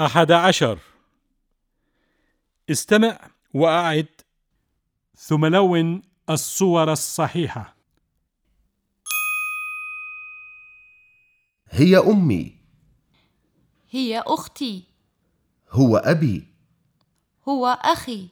أحد عشر. استمع وأعد. ثم لون الصور الصحيحة. هي أمي. هي أختي. هو أبي. هو أخي.